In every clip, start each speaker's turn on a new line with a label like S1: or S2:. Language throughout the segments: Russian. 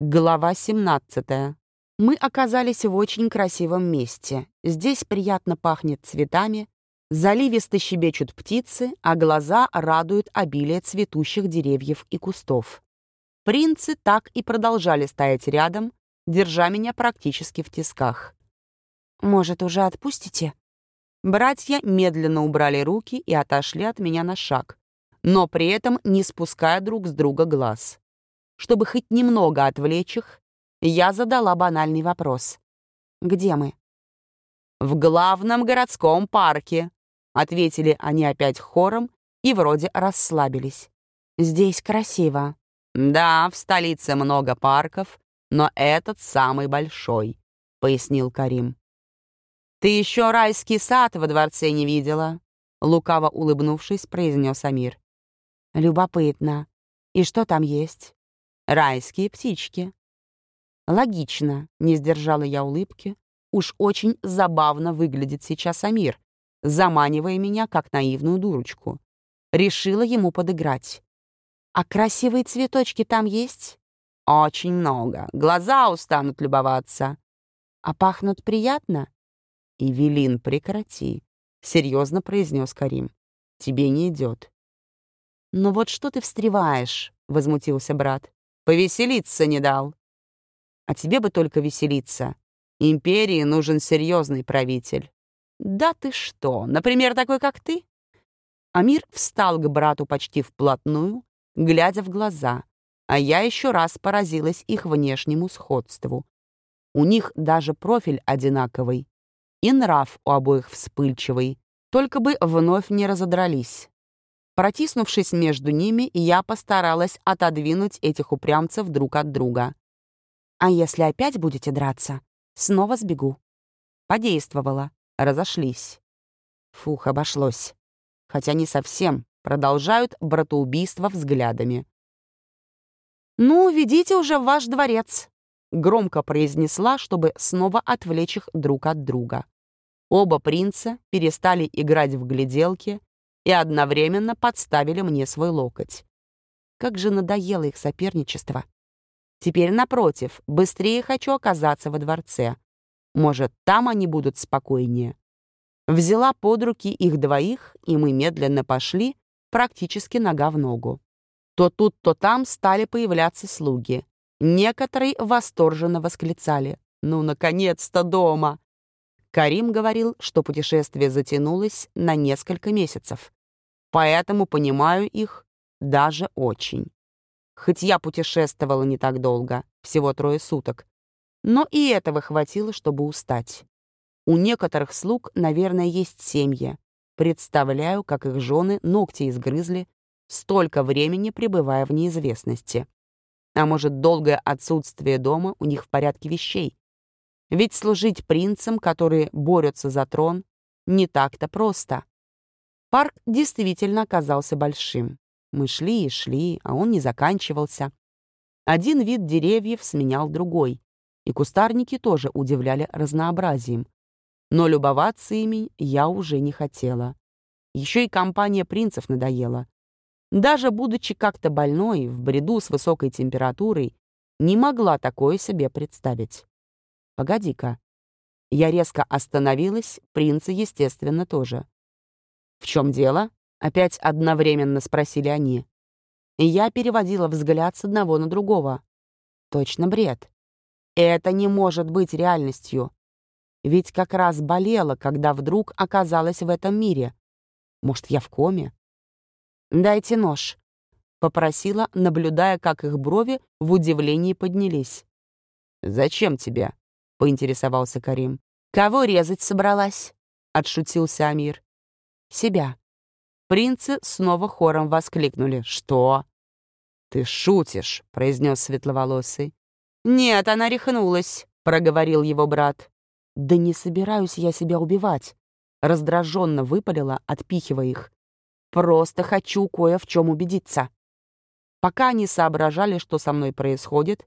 S1: Глава 17. Мы оказались в очень красивом месте. Здесь приятно пахнет цветами, заливисто щебечут птицы, а глаза радуют обилие цветущих деревьев и кустов. Принцы так и продолжали стоять рядом, держа меня практически в тисках. «Может, уже отпустите?» Братья медленно убрали руки и отошли от меня на шаг, но при этом не спуская друг с друга глаз. Чтобы хоть немного отвлечь их, я задала банальный вопрос. «Где мы?» «В главном городском парке», — ответили они опять хором и вроде расслабились. «Здесь красиво». «Да, в столице много парков, но этот самый большой», — пояснил Карим. «Ты еще райский сад во дворце не видела?» Лукаво улыбнувшись, произнес Амир. «Любопытно. И что там есть?» Райские птички. Логично, не сдержала я улыбки. Уж очень забавно выглядит сейчас Амир, заманивая меня, как наивную дурочку. Решила ему подыграть. «А красивые цветочки там есть?» «Очень много. Глаза устанут любоваться». «А пахнут приятно?» «Эвелин, прекрати», — серьезно произнес Карим. «Тебе не идет». «Ну вот что ты встреваешь?» — возмутился брат. Повеселиться не дал. А тебе бы только веселиться. Империи нужен серьезный правитель. Да ты что, например, такой, как ты? Амир встал к брату почти вплотную, глядя в глаза, а я еще раз поразилась их внешнему сходству. У них даже профиль одинаковый, и нрав у обоих вспыльчивый, только бы вновь не разодрались. Протиснувшись между ними, я постаралась отодвинуть этих упрямцев друг от друга. «А если опять будете драться, снова сбегу». Подействовало. Разошлись. Фух, обошлось. Хотя не совсем. Продолжают братоубийство взглядами. «Ну, ведите уже в ваш дворец», — громко произнесла, чтобы снова отвлечь их друг от друга. Оба принца перестали играть в гляделки и одновременно подставили мне свой локоть. Как же надоело их соперничество. Теперь, напротив, быстрее хочу оказаться во дворце. Может, там они будут спокойнее. Взяла под руки их двоих, и мы медленно пошли, практически нога в ногу. То тут, то там стали появляться слуги. Некоторые восторженно восклицали. «Ну, наконец-то дома!» Карим говорил, что путешествие затянулось на несколько месяцев поэтому понимаю их даже очень. Хоть я путешествовала не так долго, всего трое суток, но и этого хватило, чтобы устать. У некоторых слуг, наверное, есть семьи. Представляю, как их жены ногти изгрызли, столько времени пребывая в неизвестности. А может, долгое отсутствие дома у них в порядке вещей. Ведь служить принцам, которые борются за трон, не так-то просто. Парк действительно оказался большим. Мы шли и шли, а он не заканчивался. Один вид деревьев сменял другой, и кустарники тоже удивляли разнообразием. Но любоваться ими я уже не хотела. Еще и компания принцев надоела. Даже будучи как-то больной, в бреду с высокой температурой, не могла такое себе представить. Погоди-ка. Я резко остановилась, принцы, естественно, тоже. «В чем дело?» — опять одновременно спросили они. Я переводила взгляд с одного на другого. Точно бред. Это не может быть реальностью. Ведь как раз болела, когда вдруг оказалась в этом мире. Может, я в коме? «Дайте нож», — попросила, наблюдая, как их брови в удивлении поднялись. «Зачем тебе?» — поинтересовался Карим. «Кого резать собралась?» — отшутился Амир себя. Принцы снова хором воскликнули. «Что?» «Ты шутишь», — произнес светловолосый. «Нет, она рехнулась», — проговорил его брат. «Да не собираюсь я себя убивать», — раздраженно выпалила, отпихивая их. «Просто хочу кое в чем убедиться». Пока они соображали, что со мной происходит,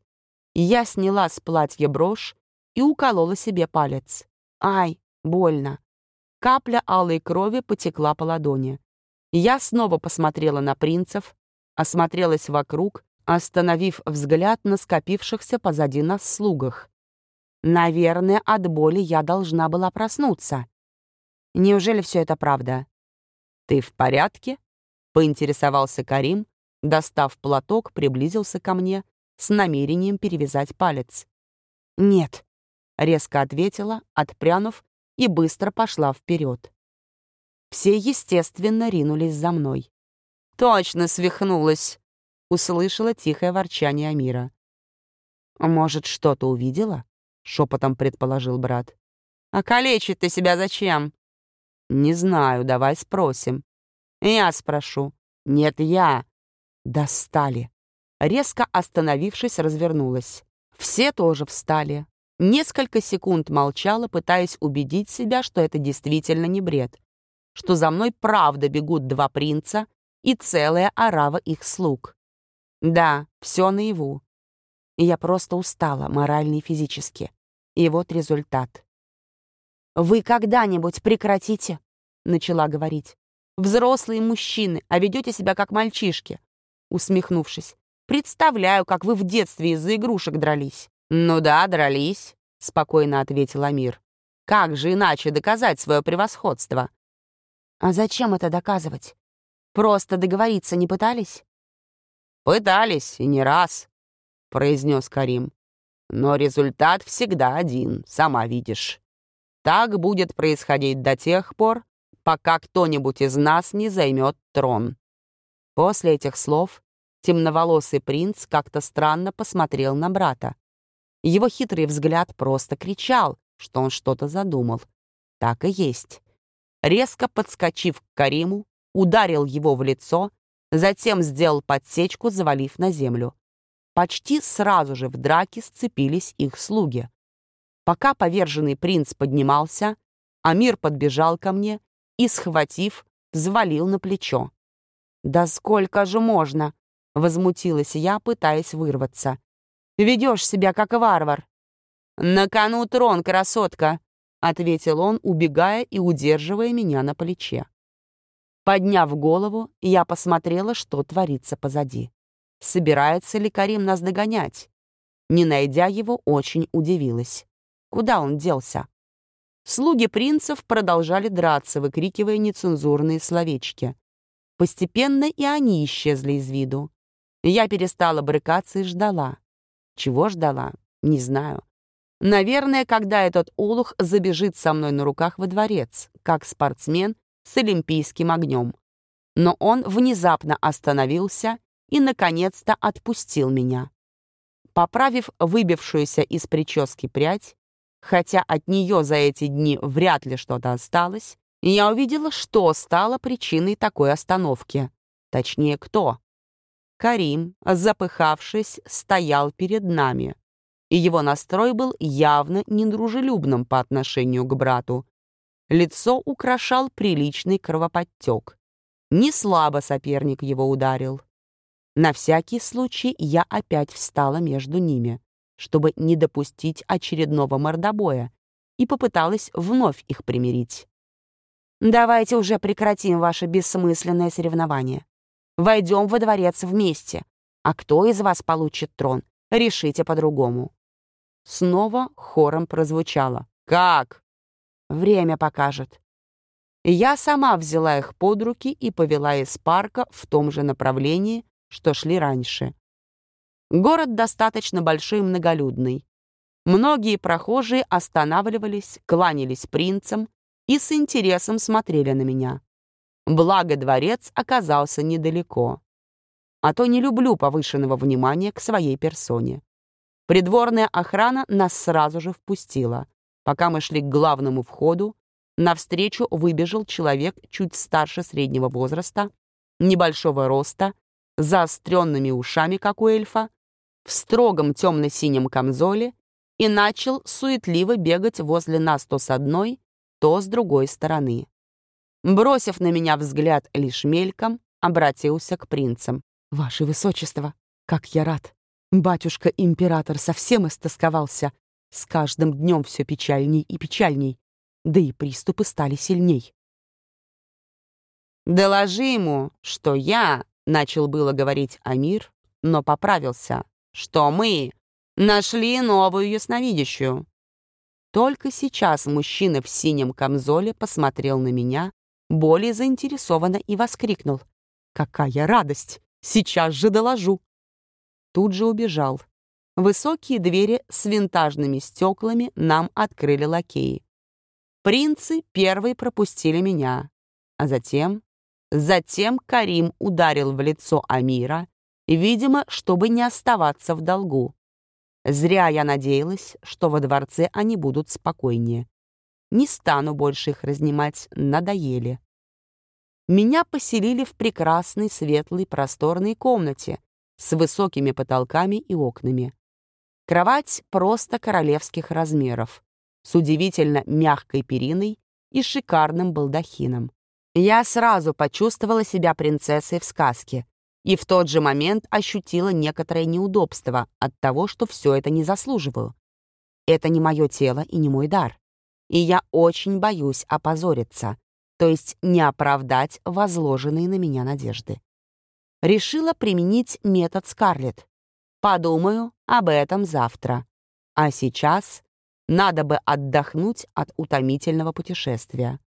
S1: я сняла с платья брошь и уколола себе палец. Ай, больно. Капля алой крови потекла по ладони. Я снова посмотрела на принцев, осмотрелась вокруг, остановив взгляд на скопившихся позади нас слугах. Наверное, от боли я должна была проснуться. Неужели все это правда? «Ты в порядке?» — поинтересовался Карим, достав платок, приблизился ко мне с намерением перевязать палец. «Нет», — резко ответила, отпрянув, и быстро пошла вперед. Все, естественно, ринулись за мной. «Точно свихнулась!» — услышала тихое ворчание Амира. «Может, что-то увидела?» — шепотом предположил брат. «А калечить ты себя зачем?» «Не знаю, давай спросим». «Я спрошу». «Нет, я». «Достали». Резко остановившись, развернулась. Все тоже встали. Несколько секунд молчала, пытаясь убедить себя, что это действительно не бред, что за мной правда бегут два принца и целая орава их слуг. Да, все наяву. Я просто устала, морально и физически. И вот результат. «Вы когда-нибудь прекратите?» — начала говорить. «Взрослые мужчины, а ведете себя как мальчишки». Усмехнувшись, «Представляю, как вы в детстве из-за игрушек дрались». «Ну да, дрались», — спокойно ответил Амир. «Как же иначе доказать свое превосходство?» «А зачем это доказывать? Просто договориться не пытались?» «Пытались, и не раз», — произнес Карим. «Но результат всегда один, сама видишь. Так будет происходить до тех пор, пока кто-нибудь из нас не займет трон». После этих слов темноволосый принц как-то странно посмотрел на брата. Его хитрый взгляд просто кричал, что он что-то задумал. Так и есть. Резко подскочив к Кариму, ударил его в лицо, затем сделал подсечку, завалив на землю. Почти сразу же в драке сцепились их слуги. Пока поверженный принц поднимался, Амир подбежал ко мне и, схватив, взвалил на плечо. «Да сколько же можно?» — возмутилась я, пытаясь вырваться. Ведешь себя как варвар». «На кону трон, красотка», — ответил он, убегая и удерживая меня на плече. Подняв голову, я посмотрела, что творится позади. Собирается ли Карим нас догонять? Не найдя его, очень удивилась. Куда он делся? Слуги принцев продолжали драться, выкрикивая нецензурные словечки. Постепенно и они исчезли из виду. Я перестала брыкаться и ждала. Чего ждала? Не знаю. Наверное, когда этот олух забежит со мной на руках во дворец, как спортсмен с олимпийским огнем. Но он внезапно остановился и, наконец-то, отпустил меня. Поправив выбившуюся из прически прядь, хотя от нее за эти дни вряд ли что-то осталось, я увидела, что стало причиной такой остановки. Точнее, кто. Карим, запыхавшись, стоял перед нами, и его настрой был явно недружелюбным по отношению к брату. Лицо украшал приличный кровоподтек. Не слабо соперник его ударил. На всякий случай я опять встала между ними, чтобы не допустить очередного мордобоя, и попыталась вновь их примирить. «Давайте уже прекратим ваше бессмысленное соревнование. Войдем во дворец вместе. А кто из вас получит трон, решите по-другому». Снова хором прозвучало. «Как?» «Время покажет». Я сама взяла их под руки и повела из парка в том же направлении, что шли раньше. Город достаточно большой и многолюдный. Многие прохожие останавливались, кланялись принцам и с интересом смотрели на меня. Благо дворец оказался недалеко. А то не люблю повышенного внимания к своей персоне. Придворная охрана нас сразу же впустила. Пока мы шли к главному входу, навстречу выбежал человек чуть старше среднего возраста, небольшого роста, заостренными ушами, как у эльфа, в строгом темно-синем камзоле и начал суетливо бегать возле нас то с одной, то с другой стороны. Бросив на меня взгляд лишь мельком, обратился к принцам. «Ваше Высочество, как я рад! Батюшка-император совсем истосковался. С каждым днем все печальней и печальней. Да и приступы стали сильней». «Доложи ему, что я...» — начал было говорить Амир, но поправился, что мы нашли новую ясновидящую. Только сейчас мужчина в синем камзоле посмотрел на меня более заинтересованно и воскликнул. «Какая радость! Сейчас же доложу!» Тут же убежал. Высокие двери с винтажными стеклами нам открыли лакеи. Принцы первые пропустили меня, а затем... Затем Карим ударил в лицо Амира, видимо, чтобы не оставаться в долгу. Зря я надеялась, что во дворце они будут спокойнее. Не стану больше их разнимать, надоели. Меня поселили в прекрасной, светлой, просторной комнате с высокими потолками и окнами. Кровать просто королевских размеров, с удивительно мягкой периной и шикарным балдахином. Я сразу почувствовала себя принцессой в сказке, и в тот же момент ощутила некоторое неудобство от того, что все это не заслуживаю. Это не мое тело и не мой дар. И я очень боюсь опозориться, то есть не оправдать возложенные на меня надежды. Решила применить метод Скарлетт. Подумаю об этом завтра. А сейчас надо бы отдохнуть от утомительного путешествия.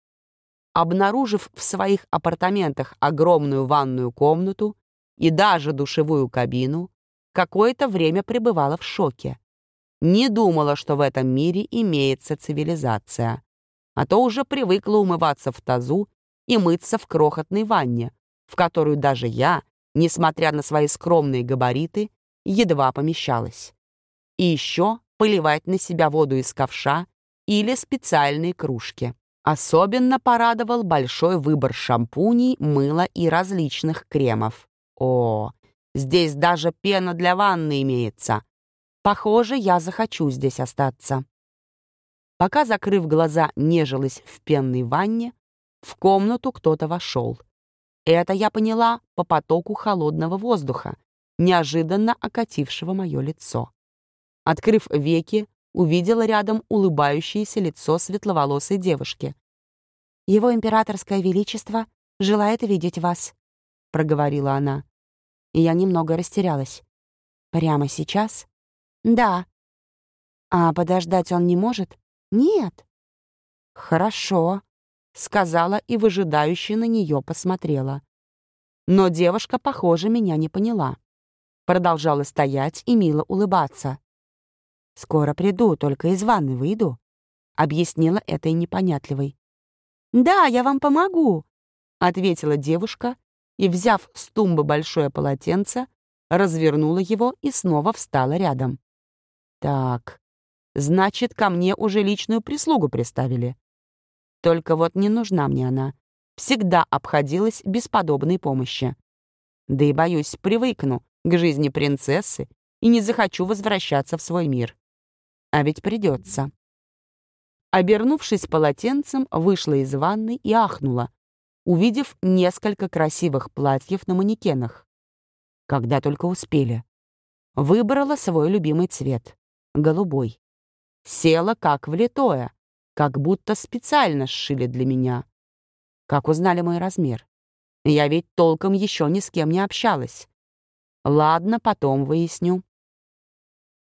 S1: Обнаружив в своих апартаментах огромную ванную комнату, и даже душевую кабину, какое-то время пребывала в шоке. Не думала, что в этом мире имеется цивилизация. А то уже привыкла умываться в тазу и мыться в крохотной ванне, в которую даже я, несмотря на свои скромные габариты, едва помещалась. И еще поливать на себя воду из ковша или специальные кружки. Особенно порадовал большой выбор шампуней, мыла и различных кремов. О, здесь даже пена для ванны имеется. Похоже, я захочу здесь остаться. Пока, закрыв глаза, нежилась в пенной ванне, в комнату кто-то вошел. Это я поняла по потоку холодного воздуха, неожиданно окатившего мое лицо. Открыв веки, увидела рядом улыбающееся лицо светловолосой девушки. «Его императорское величество желает видеть вас», — проговорила она и я немного растерялась. «Прямо сейчас?» «Да». «А подождать он не может?» «Нет». «Хорошо», — сказала и выжидающе на нее посмотрела. Но девушка, похоже, меня не поняла. Продолжала стоять и мило улыбаться. «Скоро приду, только из ванны выйду», — объяснила этой непонятливой. «Да, я вам помогу», — ответила девушка и, взяв с тумбы большое полотенце, развернула его и снова встала рядом. «Так, значит, ко мне уже личную прислугу приставили. Только вот не нужна мне она. Всегда обходилась без подобной помощи. Да и, боюсь, привыкну к жизни принцессы и не захочу возвращаться в свой мир. А ведь придется. Обернувшись полотенцем, вышла из ванны и ахнула, увидев несколько красивых платьев на манекенах. Когда только успели. Выбрала свой любимый цвет — голубой. Села как влитое, как будто специально сшили для меня. Как узнали мой размер? Я ведь толком еще ни с кем не общалась. Ладно, потом выясню.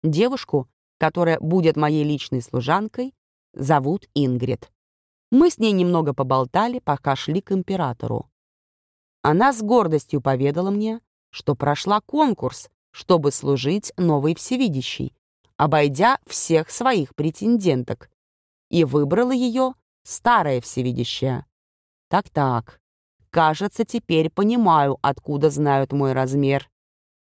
S1: Девушку, которая будет моей личной служанкой, зовут Ингрид. Мы с ней немного поболтали, пока шли к императору. Она с гордостью поведала мне, что прошла конкурс, чтобы служить новой всевидящей, обойдя всех своих претенденток, и выбрала ее старая всевидящая. Так-так, кажется, теперь понимаю, откуда знают мой размер.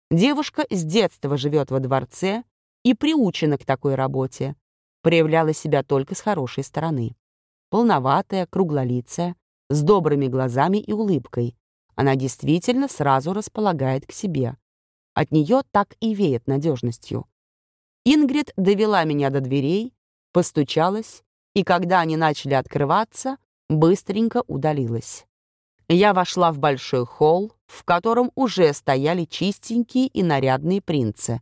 S1: Девушка с детства живет во дворце и приучена к такой работе, проявляла себя только с хорошей стороны полноватая, круглолицая, с добрыми глазами и улыбкой. Она действительно сразу располагает к себе. От нее так и веет надежностью. Ингрид довела меня до дверей, постучалась, и когда они начали открываться, быстренько удалилась. Я вошла в большой холл, в котором уже стояли чистенькие и нарядные принцы.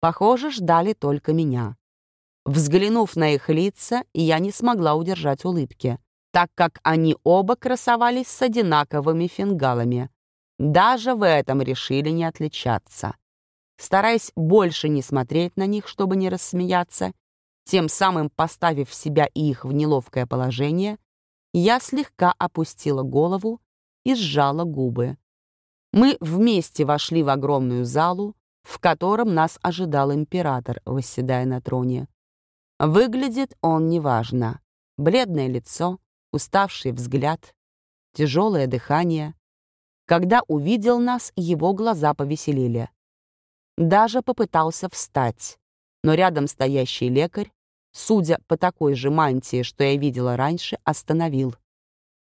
S1: Похоже, ждали только меня. Взглянув на их лица, я не смогла удержать улыбки, так как они оба красовались с одинаковыми фингалами. Даже в этом решили не отличаться. Стараясь больше не смотреть на них, чтобы не рассмеяться, тем самым поставив себя и их в неловкое положение, я слегка опустила голову и сжала губы. Мы вместе вошли в огромную залу, в котором нас ожидал император, восседая на троне. Выглядит он неважно. Бледное лицо, уставший взгляд, тяжелое дыхание. Когда увидел нас, его глаза повеселили. Даже попытался встать, но рядом стоящий лекарь, судя по такой же мантии, что я видела раньше, остановил.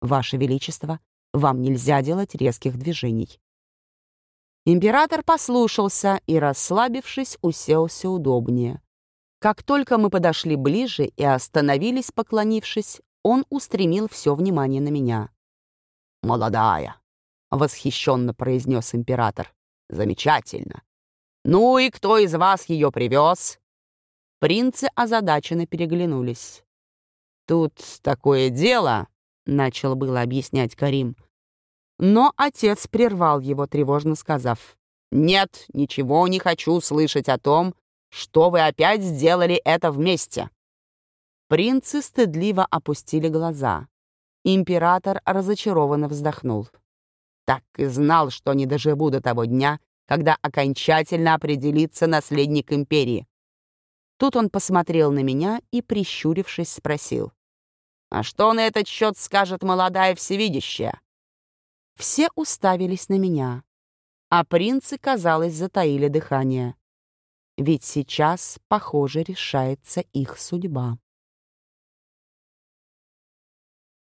S1: «Ваше Величество, вам нельзя делать резких движений». Император послушался и, расслабившись, уселся удобнее. Как только мы подошли ближе и остановились, поклонившись, он устремил все внимание на меня. «Молодая!» — восхищенно произнес император. «Замечательно! Ну и кто из вас ее привез?» Принцы озадаченно переглянулись. «Тут такое дело», — начал было объяснять Карим. Но отец прервал его, тревожно сказав. «Нет, ничего не хочу слышать о том, что вы опять сделали это вместе». Принцы стыдливо опустили глаза. Император разочарованно вздохнул. «Так и знал, что не доживу до того дня, когда окончательно определится наследник империи». Тут он посмотрел на меня и, прищурившись, спросил. «А что на этот счет скажет молодая всевидящая?» Все уставились на меня, а принцы, казалось, затаили дыхание. Ведь сейчас, похоже, решается их судьба.